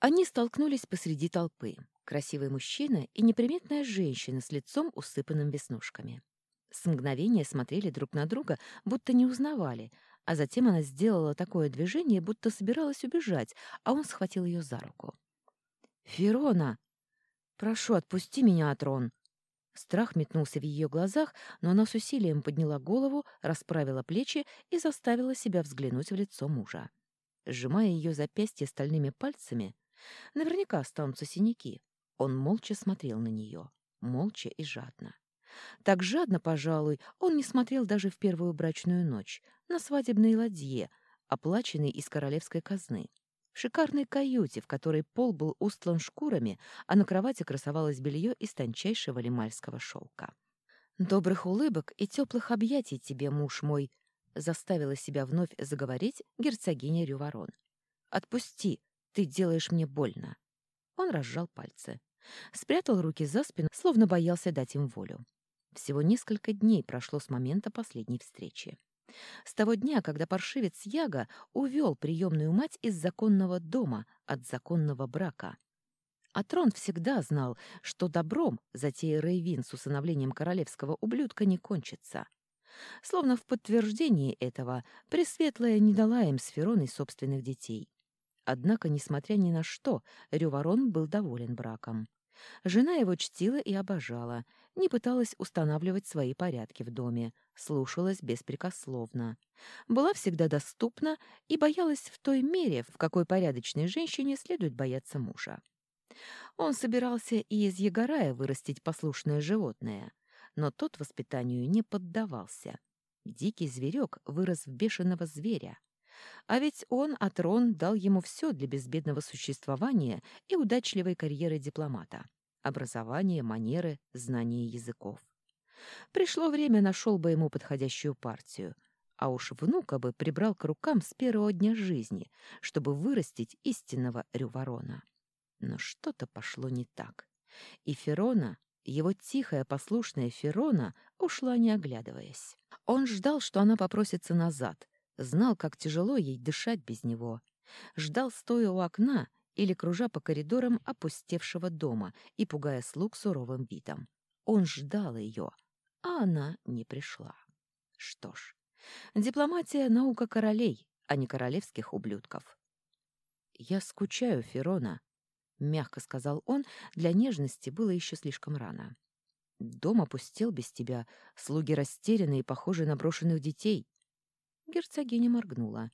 Они столкнулись посреди толпы. Красивый мужчина и неприметная женщина с лицом, усыпанным веснушками. С мгновения смотрели друг на друга, будто не узнавали, а затем она сделала такое движение, будто собиралась убежать, а он схватил ее за руку. «Ферона! Прошу, отпусти меня, Атрон!» Страх метнулся в ее глазах, но она с усилием подняла голову, расправила плечи и заставила себя взглянуть в лицо мужа. Сжимая ее запястье стальными пальцами, наверняка останутся синяки. Он молча смотрел на нее, молча и жадно. Так жадно, пожалуй, он не смотрел даже в первую брачную ночь, на свадебной ладье, оплаченной из королевской казны. В шикарной каюте, в которой пол был устлан шкурами, а на кровати красовалось белье из тончайшего лимальского шелка. «Добрых улыбок и теплых объятий тебе, муж мой!» заставила себя вновь заговорить герцогиня Рюворон. «Отпусти, ты делаешь мне больно». Он разжал пальцы. Спрятал руки за спину, словно боялся дать им волю. Всего несколько дней прошло с момента последней встречи. С того дня, когда паршивец Яга увел приемную мать из законного дома от законного брака. А трон всегда знал, что добром затея Рейвин с усыновлением королевского ублюдка не кончится. Словно в подтверждении этого, Пресветлая не дала им с Фероной собственных детей. Однако, несмотря ни на что, Рюворон был доволен браком. Жена его чтила и обожала, не пыталась устанавливать свои порядки в доме, слушалась беспрекословно, была всегда доступна и боялась в той мере, в какой порядочной женщине следует бояться мужа. Он собирался и из Егорая вырастить послушное животное, но тот воспитанию не поддавался. Дикий зверек вырос в бешеного зверя. А ведь он, Атрон, дал ему все для безбедного существования и удачливой карьеры дипломата образование, манеры, знание языков. Пришло время, нашел бы ему подходящую партию, а уж внука бы прибрал к рукам с первого дня жизни, чтобы вырастить истинного Рюворона. Но что-то пошло не так. И Ферона, его тихая послушная Ферона, ушла не оглядываясь. Он ждал, что она попросится назад, знал, как тяжело ей дышать без него. Ждал, стоя у окна, или кружа по коридорам опустевшего дома и пугая слуг суровым видом. Он ждал ее, а она не пришла. Что ж, дипломатия — наука королей, а не королевских ублюдков. «Я скучаю, Ферона», — мягко сказал он, для нежности было еще слишком рано. «Дом опустел без тебя, слуги растеряны и похожи на брошенных детей». Герцогиня моргнула.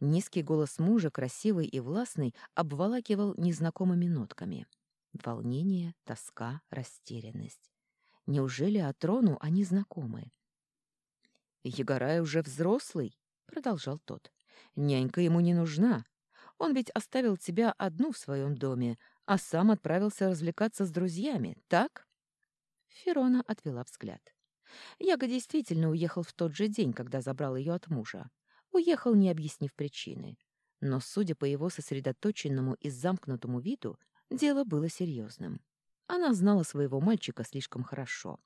Низкий голос мужа, красивый и властный, обволакивал незнакомыми нотками. Волнение, тоска, растерянность. Неужели о трону они знакомы? «Егорай уже взрослый», — продолжал тот. «Нянька ему не нужна. Он ведь оставил тебя одну в своем доме, а сам отправился развлекаться с друзьями, так?» Ферона отвела взгляд. Яга действительно уехал в тот же день, когда забрал ее от мужа. Уехал, не объяснив причины. Но, судя по его сосредоточенному и замкнутому виду, дело было серьезным. Она знала своего мальчика слишком хорошо.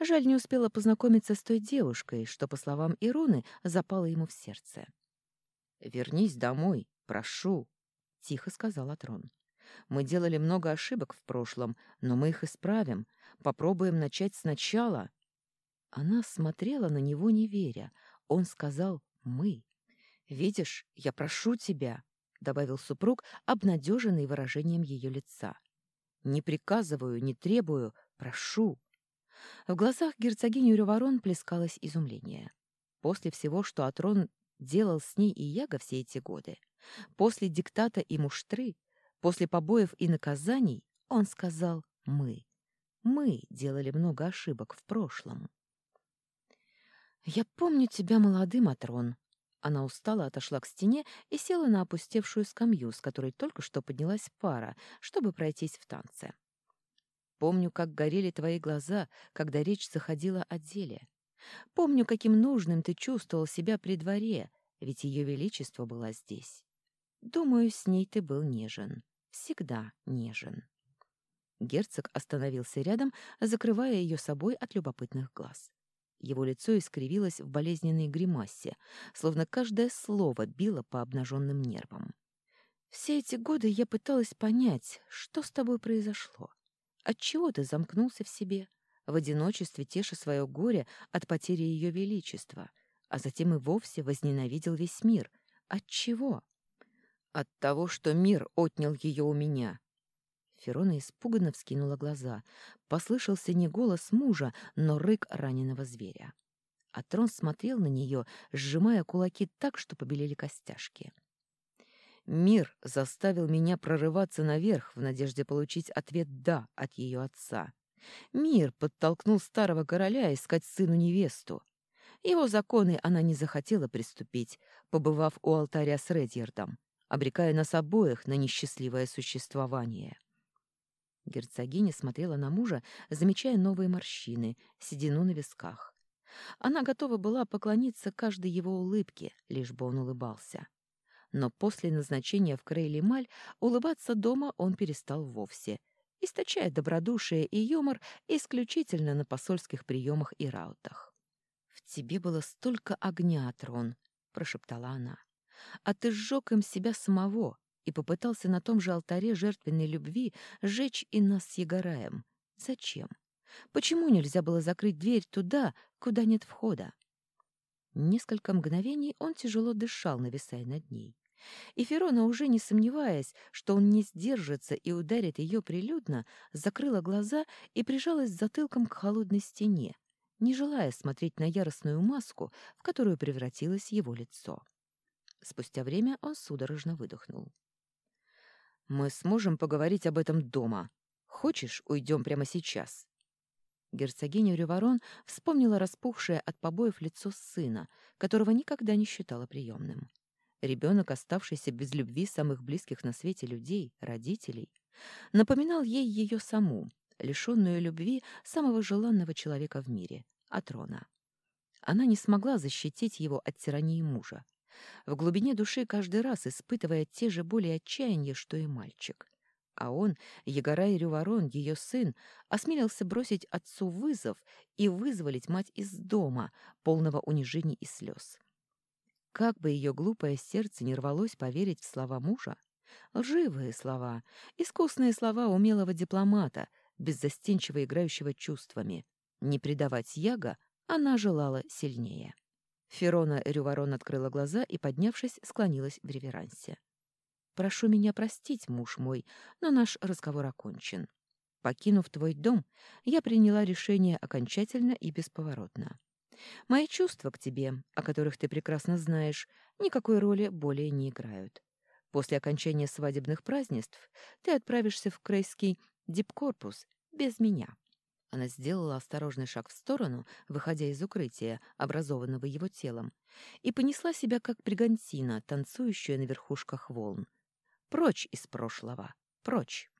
Жаль, не успела познакомиться с той девушкой, что, по словам Ируны, запала ему в сердце. «Вернись домой, прошу», — тихо сказал Атрон. «Мы делали много ошибок в прошлом, но мы их исправим. Попробуем начать сначала». Она смотрела на него, не веря. Он сказал мы. Видишь, я прошу тебя, добавил супруг, обнадеженный выражением ее лица. Не приказываю, не требую, прошу. В глазах герцогини Рюворон плескалось изумление. После всего, что Атрон делал с ней и Яга все эти годы, после диктата и муштры, после побоев и наказаний, он сказал «мы». Мы делали много ошибок в прошлом. «Я помню тебя молодым, Атрон». Она устало отошла к стене и села на опустевшую скамью, с которой только что поднялась пара, чтобы пройтись в танце. «Помню, как горели твои глаза, когда речь заходила о деле. Помню, каким нужным ты чувствовал себя при дворе, ведь ее величество была здесь. Думаю, с ней ты был нежен. Всегда нежен». Герцог остановился рядом, закрывая ее собой от любопытных глаз. Его лицо искривилось в болезненной гримасе, словно каждое слово било по обнаженным нервам. Все эти годы я пыталась понять, что с тобой произошло. Отчего ты замкнулся в себе, в одиночестве теша свое горе от потери ее величества, а затем и вовсе возненавидел весь мир. Отчего? От того, что мир отнял ее у меня. Ферона испуганно вскинула глаза. Послышался не голос мужа, но рык раненого зверя. А трон смотрел на нее, сжимая кулаки так, что побелели костяшки. Мир заставил меня прорываться наверх в надежде получить ответ «да» от ее отца. Мир подтолкнул старого короля искать сыну невесту. Его законы она не захотела приступить, побывав у алтаря с Редьердом, обрекая нас обоих на несчастливое существование. Герцогиня смотрела на мужа, замечая новые морщины, седину на висках. Она готова была поклониться каждой его улыбке, лишь бы он улыбался. Но после назначения в Крейлималь улыбаться дома он перестал вовсе, источая добродушие и юмор исключительно на посольских приемах и раутах. «В тебе было столько огня, Трон», — прошептала она. «А ты сжег им себя самого и попытался на том же алтаре жертвенной любви сжечь и нас с Егораем. Зачем? Почему нельзя было закрыть дверь туда, куда нет входа?» Несколько мгновений он тяжело дышал, нависая над ней. И Ферона, уже не сомневаясь, что он не сдержится и ударит ее прилюдно, закрыла глаза и прижалась затылком к холодной стене, не желая смотреть на яростную маску, в которую превратилось его лицо. Спустя время он судорожно выдохнул. «Мы сможем поговорить об этом дома. Хочешь, уйдем прямо сейчас?» Герцогиня Рюворон вспомнила распухшее от побоев лицо сына, которого никогда не считала приемным. Ребенок, оставшийся без любви самых близких на свете людей, родителей, напоминал ей ее саму, лишенную любви самого желанного человека в мире — Атрона. Она не смогла защитить его от тирании мужа, в глубине души каждый раз испытывая те же боли и отчаяния, что и мальчик. А он, Егорай Рюворон, ее сын, осмелился бросить отцу вызов и вызволить мать из дома, полного унижений и слез. Как бы ее глупое сердце не рвалось поверить в слова мужа, лживые слова, искусные слова умелого дипломата, беззастенчиво играющего чувствами, не предавать Яга она желала сильнее. Ферона Рюворон открыла глаза и, поднявшись, склонилась в реверансе. «Прошу меня простить, муж мой, но наш разговор окончен. Покинув твой дом, я приняла решение окончательно и бесповоротно. Мои чувства к тебе, о которых ты прекрасно знаешь, никакой роли более не играют. После окончания свадебных празднеств ты отправишься в Крейский дипкорпус без меня». Она сделала осторожный шаг в сторону, выходя из укрытия, образованного его телом, и понесла себя как бригантина, танцующая на верхушках волн. Прочь из прошлого, прочь.